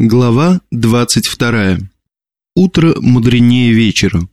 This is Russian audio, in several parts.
Глава 22. Утро мудренее вечера.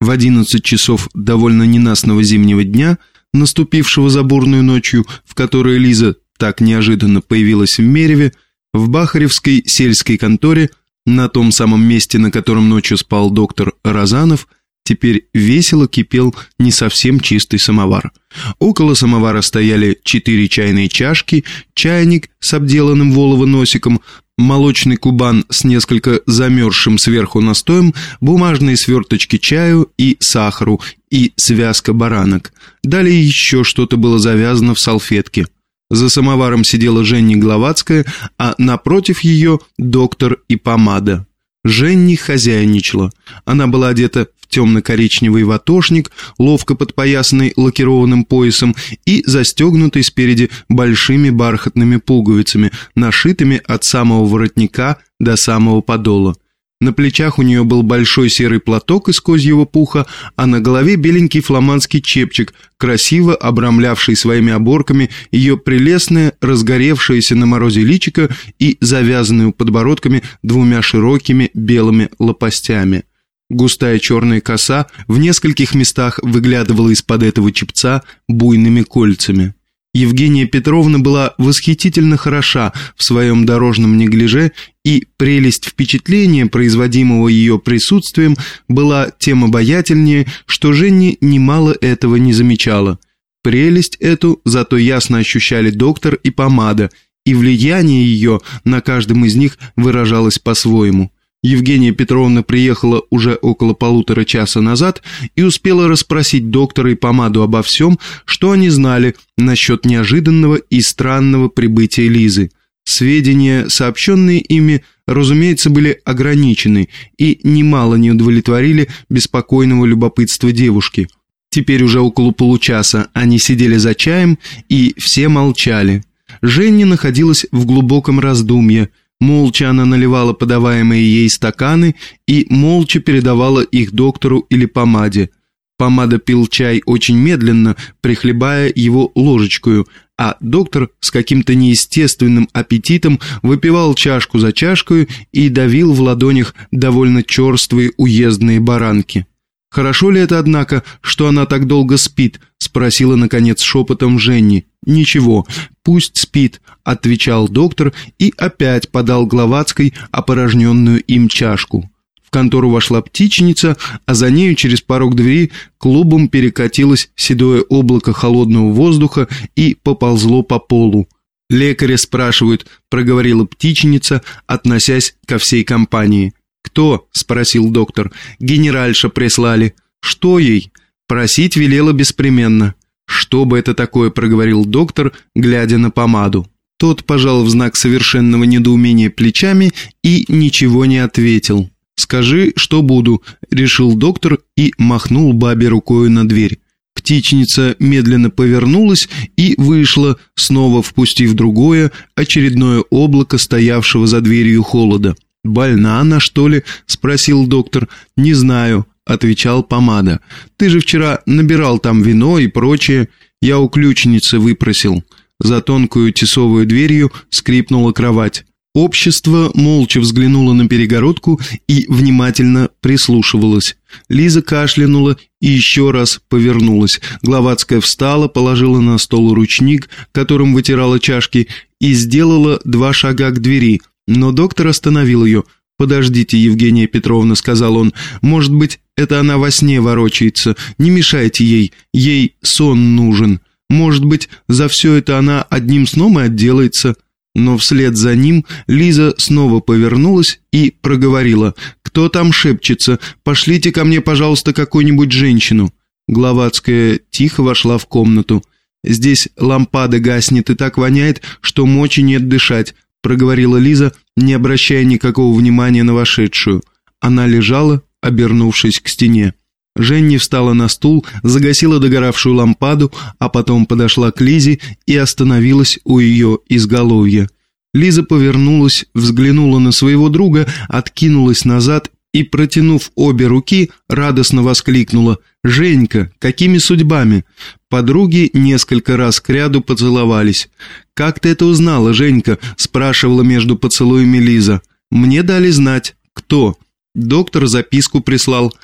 В 11 часов довольно ненастного зимнего дня, наступившего за бурную ночью, в которой Лиза так неожиданно появилась в Мереве, в Бахаревской сельской конторе, на том самом месте, на котором ночью спал доктор Розанов, теперь весело кипел не совсем чистый самовар. Около самовара стояли четыре чайные чашки, чайник с обделанным волово носиком, молочный кубан с несколько замерзшим сверху настоем, бумажные сверточки чаю и сахару и связка баранок. Далее еще что-то было завязано в салфетке. За самоваром сидела Женни Гловацкая, а напротив ее доктор и помада. Женни хозяйничала. Она была одета темно-коричневый ватошник, ловко подпоясанный лакированным поясом и застегнутый спереди большими бархатными пуговицами, нашитыми от самого воротника до самого подола. На плечах у нее был большой серый платок из козьего пуха, а на голове беленький фламандский чепчик, красиво обрамлявший своими оборками ее прелестное, разгоревшееся на морозе личико и завязанную подбородками двумя широкими белыми лопастями. Густая черная коса в нескольких местах выглядывала из-под этого чепца буйными кольцами. Евгения Петровна была восхитительно хороша в своем дорожном неглиже, и прелесть впечатления, производимого ее присутствием, была тем обаятельнее, что Женя немало этого не замечала. Прелесть эту зато ясно ощущали доктор и помада, и влияние ее на каждом из них выражалось по-своему – Евгения Петровна приехала уже около полутора часа назад и успела расспросить доктора и помаду обо всем, что они знали насчет неожиданного и странного прибытия Лизы. Сведения, сообщенные ими, разумеется, были ограничены и немало не удовлетворили беспокойного любопытства девушки. Теперь уже около получаса они сидели за чаем и все молчали. Женя находилась в глубоком раздумье – Молча она наливала подаваемые ей стаканы и молча передавала их доктору или помаде. Помада пил чай очень медленно, прихлебая его ложечкою, а доктор с каким-то неестественным аппетитом выпивал чашку за чашкой и давил в ладонях довольно черствые уездные баранки. «Хорошо ли это, однако, что она так долго спит?» — спросила, наконец, шепотом Женни. «Ничего, пусть спит», — отвечал доктор и опять подал Гловацкой опорожненную им чашку. В контору вошла птичница, а за нею через порог двери клубом перекатилось седое облако холодного воздуха и поползло по полу. «Лекаря спрашивают», — проговорила птичница, относясь ко всей компании. «Кто?» — спросил доктор. «Генеральша прислали». «Что ей?» «Просить велела беспременно». «Что бы это такое?» — проговорил доктор, глядя на помаду. Тот пожал в знак совершенного недоумения плечами и ничего не ответил. «Скажи, что буду», — решил доктор и махнул бабе рукой на дверь. Птичница медленно повернулась и вышла, снова впустив другое, очередное облако стоявшего за дверью холода. «Больна она, что ли?» — спросил доктор. «Не знаю», — отвечал помада. «Ты же вчера набирал там вино и прочее. Я у ключницы выпросил». За тонкую тесовую дверью скрипнула кровать. Общество молча взглянуло на перегородку и внимательно прислушивалось. Лиза кашлянула и еще раз повернулась. Гловацкая встала, положила на стол ручник, которым вытирала чашки, и сделала два шага к двери, но доктор остановил ее. «Подождите, Евгения Петровна», — сказал он, — «может быть, это она во сне ворочается. Не мешайте ей, ей сон нужен. Может быть, за все это она одним сном и отделается». Но вслед за ним Лиза снова повернулась и проговорила. «Кто там шепчется? Пошлите ко мне, пожалуйста, какую-нибудь женщину». Гловацкая тихо вошла в комнату. «Здесь лампада гаснет и так воняет, что мочи нет дышать проговорила Лиза, не обращая никакого внимания на вошедшую. Она лежала, обернувшись к стене. Женни встала на стул, загасила догоравшую лампаду, а потом подошла к Лизе и остановилась у ее изголовья. Лиза повернулась, взглянула на своего друга, откинулась назад и, протянув обе руки, радостно воскликнула «Женька, какими судьбами?» Подруги несколько раз кряду поцеловались. «Как ты это узнала, Женька?» – спрашивала между поцелуями Лиза. Мне дали знать. Кто? Доктор записку прислал.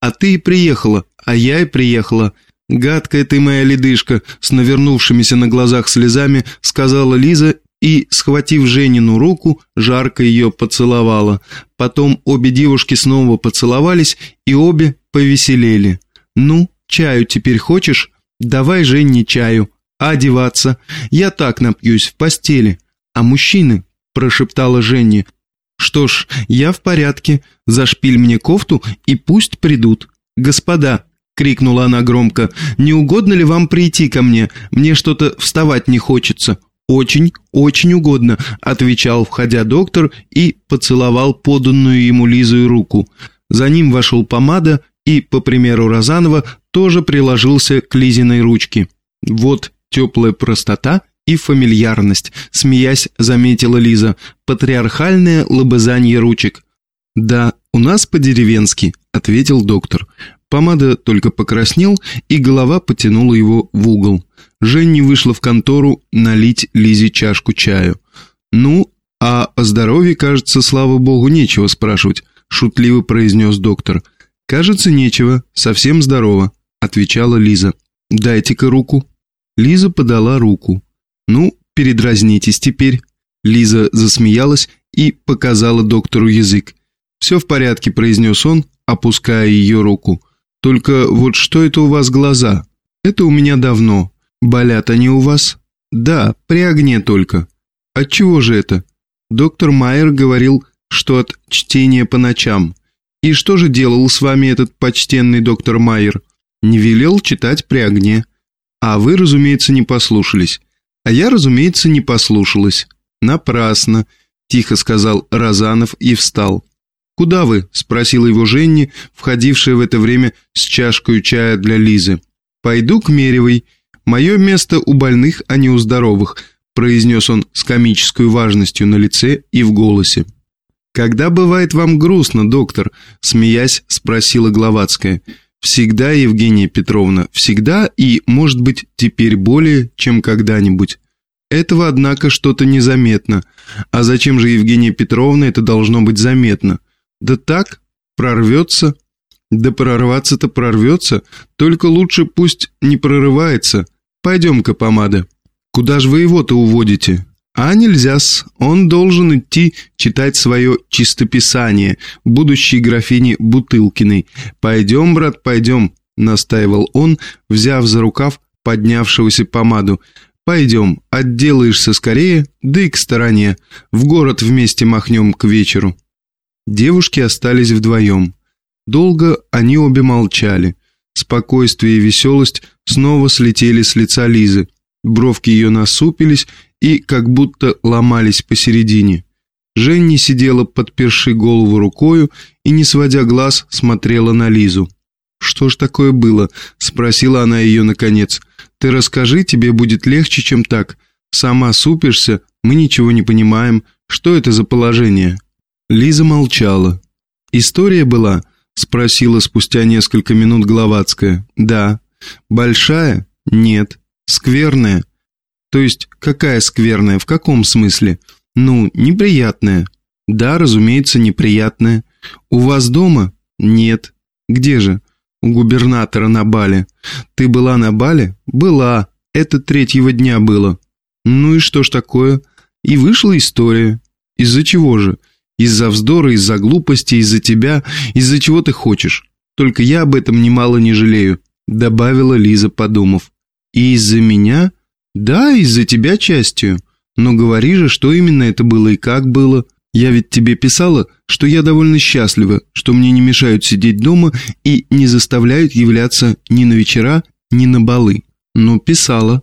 А ты и приехала, а я и приехала. Гадкая ты моя ледышка, с навернувшимися на глазах слезами, сказала Лиза и, схватив Женину руку, жарко ее поцеловала. Потом обе девушки снова поцеловались и обе повеселели. «Ну, чаю теперь хочешь? Давай, Жене, чаю. А одеваться? Я так напьюсь в постели. А мужчины?» – прошептала Женя. «Что ж, я в порядке. Зашпиль мне кофту и пусть придут. Господа!» — крикнула она громко. «Не угодно ли вам прийти ко мне? Мне что-то вставать не хочется». «Очень, очень угодно», — отвечал, входя доктор, и поцеловал поданную ему Лизу руку. За ним вошел помада и, по примеру Розанова, тоже приложился к Лизиной ручке. Вот теплая простота и фамильярность, смеясь, заметила Лиза, патриархальное лобызание ручек. «Да, у нас по-деревенски», — ответил доктор. Помада только покраснел, и голова потянула его в угол. Женни вышла в контору налить Лизе чашку чаю. «Ну, а о здоровье, кажется, слава богу, нечего спрашивать», — шутливо произнес доктор. «Кажется, нечего, совсем здорово», — отвечала Лиза. «Дайте-ка руку». Лиза подала руку. «Ну, передразнитесь теперь». Лиза засмеялась и показала доктору язык. «Все в порядке», — произнес он, опуская ее руку. Только вот что это у вас глаза? Это у меня давно. Болят они у вас? Да, при огне только. От чего же это? Доктор Майер говорил, что от чтения по ночам. И что же делал с вами этот почтенный доктор Майер? Не велел читать при огне. А вы, разумеется, не послушались. А я, разумеется, не послушалась. Напрасно, тихо сказал Разанов и встал. «Куда вы?» – спросила его Женни, входившая в это время с чашкой чая для Лизы. «Пойду к Меревой. Мое место у больных, а не у здоровых», – произнес он с комической важностью на лице и в голосе. «Когда бывает вам грустно, доктор?» – смеясь, спросила Гловацкая. «Всегда, Евгения Петровна, всегда и, может быть, теперь более, чем когда-нибудь». Этого, однако, что-то незаметно. А зачем же, Евгения Петровна, это должно быть заметно? Да так, прорвется. Да прорваться-то прорвется, только лучше пусть не прорывается. Пойдем-ка, помада. Куда же вы его-то уводите? А нельзя-с, он должен идти читать свое чистописание, будущей графине Бутылкиной. Пойдем, брат, пойдем, настаивал он, взяв за рукав поднявшегося помаду. Пойдем, отделаешься скорее, да и к стороне. В город вместе махнем к вечеру. Девушки остались вдвоем. Долго они обе молчали. Спокойствие и веселость снова слетели с лица Лизы. Бровки ее насупились и как будто ломались посередине. Женни сидела, подперши голову рукою и, не сводя глаз, смотрела на Лизу. «Что ж такое было?» — спросила она ее наконец. «Ты расскажи, тебе будет легче, чем так. Сама супишься, мы ничего не понимаем. Что это за положение?» Лиза молчала. «История была?» – спросила спустя несколько минут Гловацкая. «Да». «Большая?» «Нет». «Скверная?» «То есть, какая скверная? В каком смысле?» «Ну, неприятная». «Да, разумеется, неприятная». «У вас дома?» «Нет». «Где же?» «У губернатора на бале». «Ты была на бале?» «Была. Это третьего дня было». «Ну и что ж такое?» «И вышла история». «Из-за чего же?» Из-за вздора, из-за глупости, из-за тебя, из-за чего ты хочешь. Только я об этом немало не жалею», — добавила Лиза, подумав. «И из-за меня?» «Да, из-за тебя частью. Но говори же, что именно это было и как было. Я ведь тебе писала, что я довольно счастлива, что мне не мешают сидеть дома и не заставляют являться ни на вечера, ни на балы. Но писала.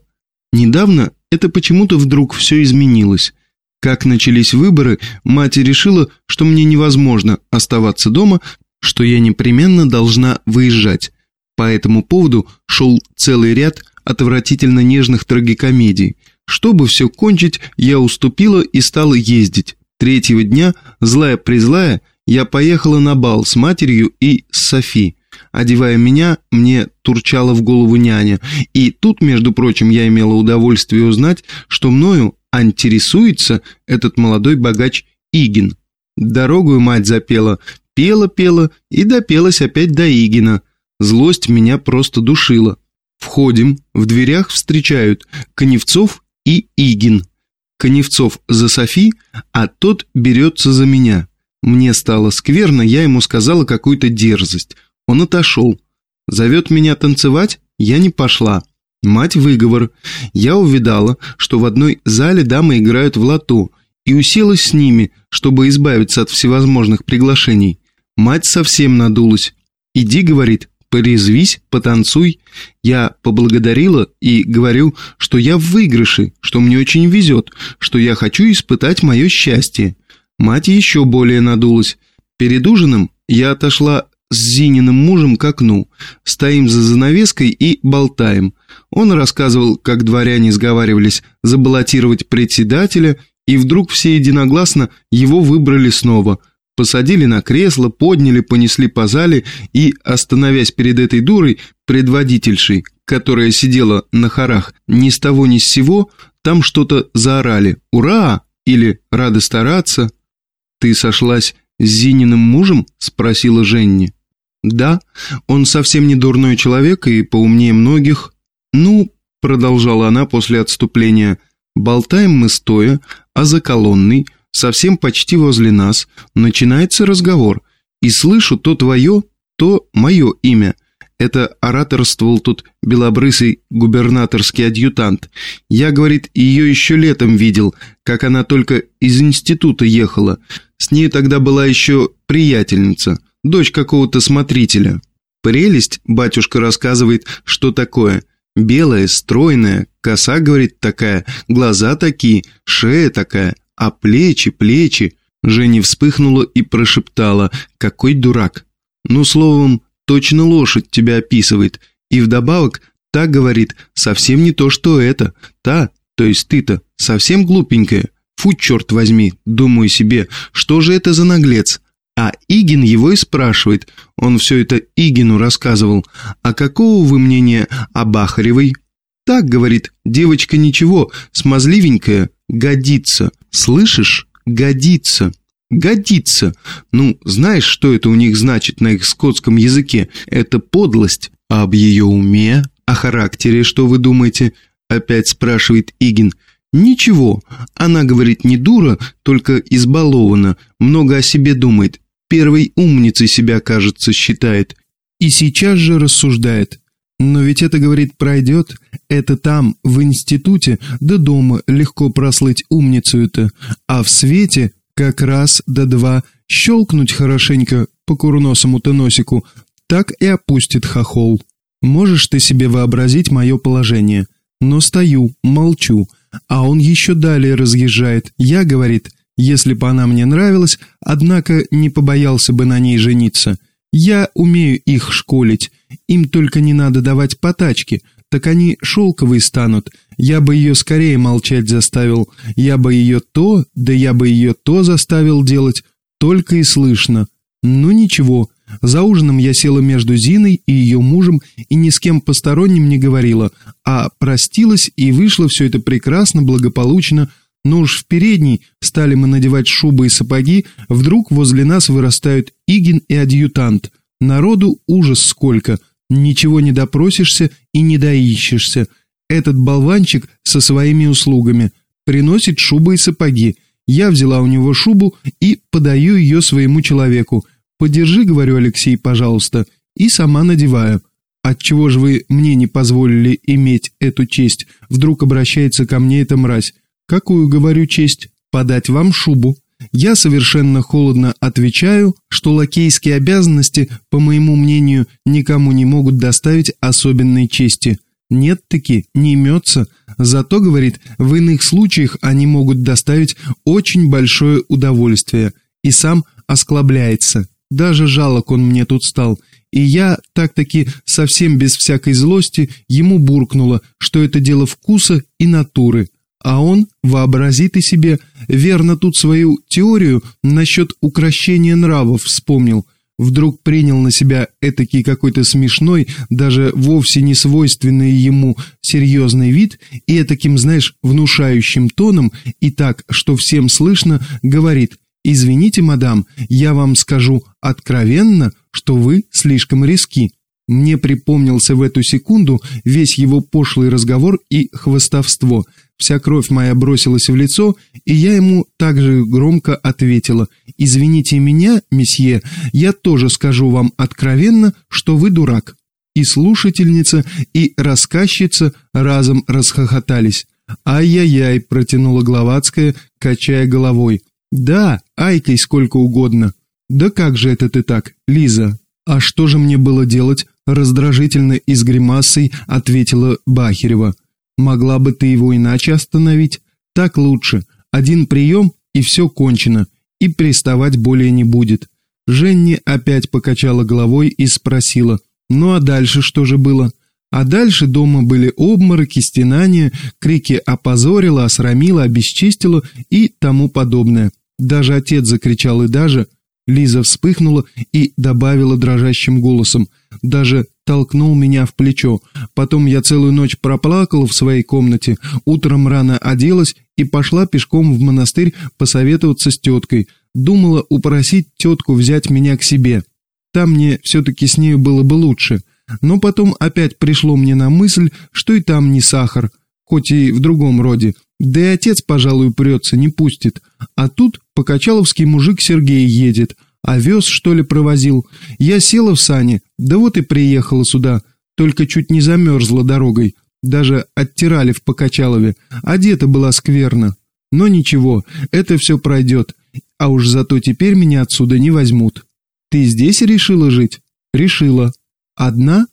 Недавно это почему-то вдруг все изменилось. Как начались выборы, мать решила, что мне невозможно оставаться дома, что я непременно должна выезжать. По этому поводу шел целый ряд отвратительно нежных трагикомедий. Чтобы все кончить, я уступила и стала ездить. Третьего дня, злая-призлая, я поехала на бал с матерью и с Софи. Одевая меня, мне турчала в голову няня. И тут, между прочим, я имела удовольствие узнать, что мною интересуется этот молодой богач Игин. Дорогую мать запела, пела-пела и допелась опять до Игина. Злость меня просто душила. Входим, в дверях встречают Коневцов и Игин. Коневцов за Софи, а тот берется за меня. Мне стало скверно, я ему сказала какую-то дерзость. Он отошел. Зовет меня танцевать, я не пошла. Мать выговор. Я увидала, что в одной зале дамы играют в лото, и уселась с ними, чтобы избавиться от всевозможных приглашений. Мать совсем надулась. «Иди», — говорит, — «порезвись, потанцуй». Я поблагодарила и говорю, что я в выигрыше, что мне очень везет, что я хочу испытать мое счастье. Мать еще более надулась. Перед ужином я отошла с Зининым мужем к окну. Стоим за занавеской и болтаем. Он рассказывал, как дворяне сговаривались забаллотировать председателя, и вдруг все единогласно его выбрали снова. Посадили на кресло, подняли, понесли по зале и, остановясь перед этой дурой, предводительшей, которая сидела на хорах ни с того ни с сего, там что-то заорали «Ура!» или «Рады стараться!» «Ты сошлась с Зининым мужем?» – спросила Женни. «Да, он совсем не дурной человек и поумнее многих. Ну, — продолжала она после отступления, — болтаем мы стоя, а за колонной, совсем почти возле нас, начинается разговор, и слышу то твое, то мое имя. Это ораторствовал тут белобрысый губернаторский адъютант. Я, говорит, ее еще летом видел, как она только из института ехала. С ней тогда была еще приятельница дочь какого-то смотрителя. Прелесть, батюшка рассказывает, что такое. Белая, стройная, коса, говорит, такая, глаза такие, шея такая, а плечи, плечи. Женя вспыхнула и прошептала, какой дурак. Ну, словом, точно лошадь тебя описывает. И вдобавок, та говорит, совсем не то, что это. Та, то есть ты-то, совсем глупенькая. Фу, черт возьми, думаю себе, что же это за наглец? А Игин его и спрашивает, он все это Игину рассказывал, а какого вы мнения о Бахаревой? Так, говорит, девочка ничего, смазливенькая, годится. Слышишь? Годится. Годится. Ну, знаешь, что это у них значит на их скотском языке? Это подлость. А об ее уме, о характере, что вы думаете? Опять спрашивает Игин. Ничего, она говорит не дура, только избалована, много о себе думает, Первой умницей себя, кажется, считает. И сейчас же рассуждает. Но ведь это, говорит, пройдет. Это там, в институте, до дома легко прослыть умницу-то. А в свете как раз до два щелкнуть хорошенько по курносому-то носику, так и опустит хохол. Можешь ты себе вообразить мое положение? Но стою, молчу, а он еще далее разъезжает. Я, говорит, если бы она мне нравилась, однако не побоялся бы на ней жениться. Я умею их школить, им только не надо давать потачки, так они шелковые станут. Я бы ее скорее молчать заставил, я бы ее то, да я бы ее то заставил делать, только и слышно. Ну ничего, за ужином я села между Зиной и ее мужем и ни с кем посторонним не говорила, а простилась и вышло все это прекрасно, благополучно, но уж в передней стали мы надевать шубы и сапоги, вдруг возле нас вырастают Игин и адъютант. Народу ужас сколько, ничего не допросишься и не доищешься. Этот болванчик со своими услугами приносит шубы и сапоги. Я взяла у него шубу и подаю ее своему человеку. «Подержи, — говорю, Алексей, — пожалуйста», и сама надеваю. «Отчего же вы мне не позволили иметь эту честь?» Вдруг обращается ко мне эта мразь. «Какую, говорю, честь? Подать вам шубу». Я совершенно холодно отвечаю, что лакейские обязанности, по моему мнению, никому не могут доставить особенной чести. Нет-таки, не имется. Зато, говорит, в иных случаях они могут доставить очень большое удовольствие. И сам осклабляется. Даже жалок он мне тут стал. И я, так-таки, совсем без всякой злости, ему буркнула, что это дело вкуса и натуры. А он, вообразит и себе, верно тут свою теорию насчет укращения нравов вспомнил, вдруг принял на себя этакий какой-то смешной, даже вовсе не свойственный ему серьезный вид и таким, знаешь, внушающим тоном, и так, что всем слышно, говорит «Извините, мадам, я вам скажу откровенно, что вы слишком риски». Мне припомнился в эту секунду весь его пошлый разговор и хвостовство. Вся кровь моя бросилась в лицо, и я ему также громко ответила. «Извините меня, месье, я тоже скажу вам откровенно, что вы дурак». И слушательница, и рассказчица разом расхохотались. «Ай-яй-яй», — протянула Гловацкая, качая головой. «Да, айкой сколько угодно». «Да как же это ты так, Лиза?» «А что же мне было делать?» — раздражительно и с гримасой ответила Бахерева. «Могла бы ты его иначе остановить? Так лучше. Один прием, и все кончено, и приставать более не будет». Женни опять покачала головой и спросила, «Ну а дальше что же было?» А дальше дома были обмороки, стенания, крики «опозорила», «осрамила», «обесчистила» и тому подобное. Даже отец закричал и даже... Лиза вспыхнула и добавила дрожащим голосом. Даже толкнул меня в плечо. Потом я целую ночь проплакала в своей комнате, утром рано оделась и пошла пешком в монастырь посоветоваться с теткой. Думала упросить тетку взять меня к себе. Там мне все-таки с нею было бы лучше. Но потом опять пришло мне на мысль, что и там не сахар, хоть и в другом роде. Да и отец, пожалуй, прется, не пустит. А тут покачаловский мужик Сергей едет. Овес, что ли, провозил. Я села в сани, да вот и приехала сюда. Только чуть не замерзла дорогой. Даже оттирали в Покачалове. Одета была скверно. Но ничего, это все пройдет. А уж зато теперь меня отсюда не возьмут. Ты здесь решила жить? Решила. Одна?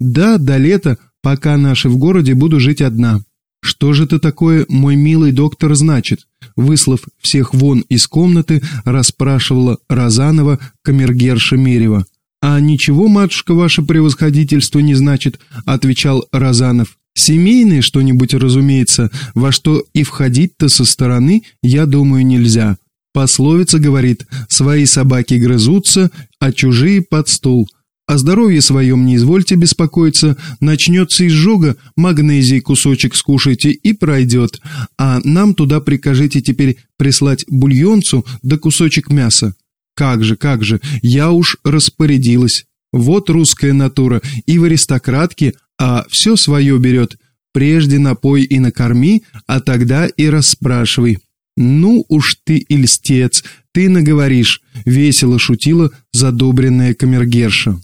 Да, до лета, пока наши в городе, буду жить одна. Что же это такое, мой милый доктор, значит? Выслав всех вон из комнаты, расспрашивала Розанова камергерша Мерева. «А ничего, матушка, ваше превосходительство не значит», — отвечал Розанов. «Семейное что-нибудь, разумеется, во что и входить-то со стороны, я думаю, нельзя. Пословица говорит, свои собаки грызутся, а чужие под стол. О здоровье своем не извольте беспокоиться, начнется изжога, магнезий кусочек скушайте и пройдет, а нам туда прикажите теперь прислать бульонцу да кусочек мяса. Как же, как же, я уж распорядилась. Вот русская натура, и в аристократке, а все свое берет. Прежде напой и накорми, а тогда и расспрашивай. «Ну уж ты и льстец, ты наговоришь», — весело шутила задобренная камергерша.